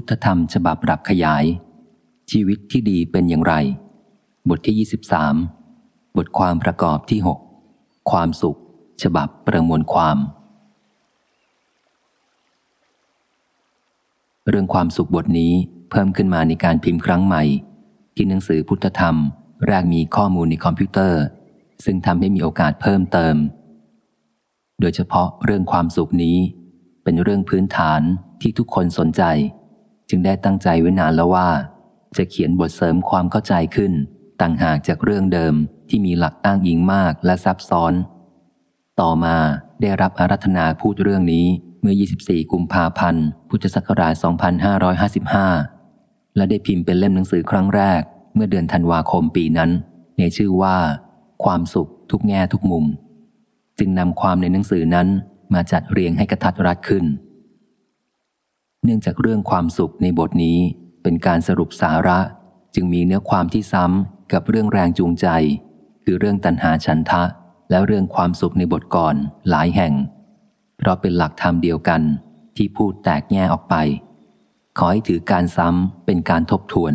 พุทธธรรมฉบับปรับขยาย ชีวิตที่ดีเป็นอย่างไร บทที่ 23 บทความประกอบที่ 6 ความสุข ฉบับประมวลความ เรื่องความสุขบทนี้เพิ่มขึ้นมาในการพิมพ์ครั้งใหม่ ที่หนังสือพุทธธรรม แรกมีข้อมูลในคอมพิวเตอร์ ซึ่งทำให้มีโอกาสเพิ่มเติม โดยเฉพาะเรื่องความสุขนี้เป็นเรื่องพื้นฐานที่ทุกคนสนใจ จึงได้ตั้งใจไว้นานแล้วว่า จะเขียนบทเสริมความเข้าใจขึ้น ต่างหากจากเรื่องเดิมที่มีหลักอ้างอิงมากและซับซ้อน ต่อมาได้รับอารัธนาพูดเรื่องนี้เมื่อ 24 กุมภาพันธ์ พุทธศักราช 2555 และได้พิมพ์เป็นเล่มหนังสือครั้งแรก เมื่อเดือนธันวาคมปีนั้น ในชื่อว่า ความสุขทุกแง่ทุกมุม จึงนำความในหนังสือนั้นมาจัดเรียงให้กระทัดรัดขึ้น เนื่องจากเรื่องความสุขในบทนี้เป็นการสรุปสาระ จึงมีเนื้อความที่ซ้ำกับเรื่องแรงจูงใจ คือเรื่องตัณหาฉันทะ และเรื่องความสุขในบทก่อนหลายแห่ง เพราะเป็นหลักธรรมเดียวกันที่พูดแตกแง่ออกไป ขอให้ถือการซ้ำเป็นการทบทวน